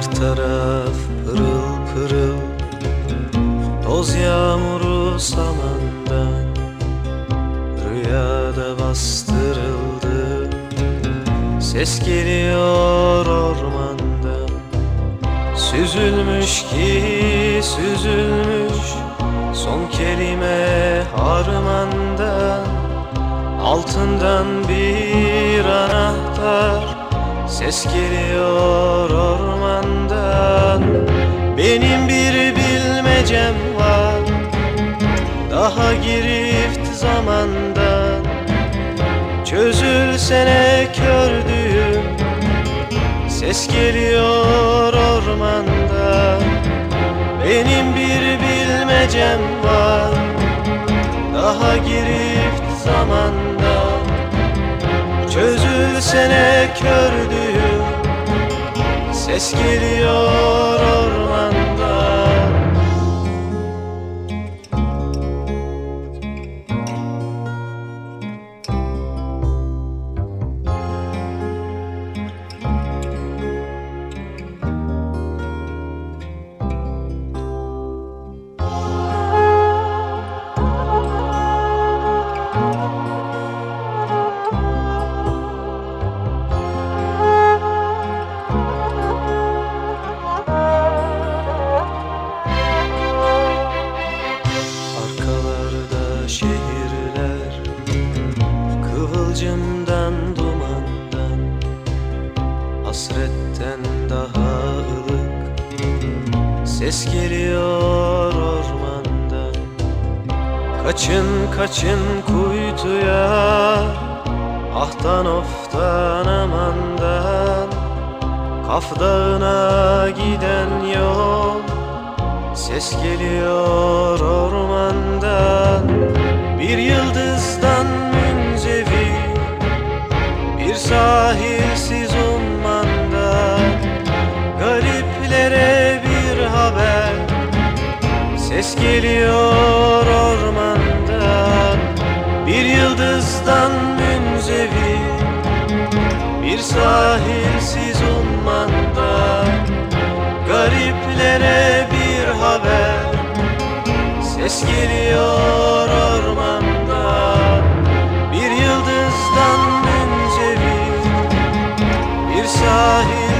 Her taraf pırıl pırıl Toz yağmuru samandan Rüyada bastırıldı Ses geliyor ormandan. Süzülmüş ki süzülmüş Son kelime harmandan. Altından bir anahtar Ses geliyor ormandan. Benim bir bilmecem var. Daha girift zamandan. Çözülsene kördüğüm Ses geliyor ormandan. Benim bir bilmecem var. Daha girift zamanda kördüğüm Ses geliyor ormandan Hasretten daha ılık Ses geliyor ormandan. Kaçın kaçın kuytuya Ahtan oftan amandan. Kaf Dağı'na giden yol Ses geliyor ormandan. Bir yıldızdan Ses geliyor ormandan. Bir yıldızdan münzevi Bir sahilsiz ummandan. Gariplere bir haber Ses geliyor ormandan. Bir yıldızdan münzevi Bir sahilsiz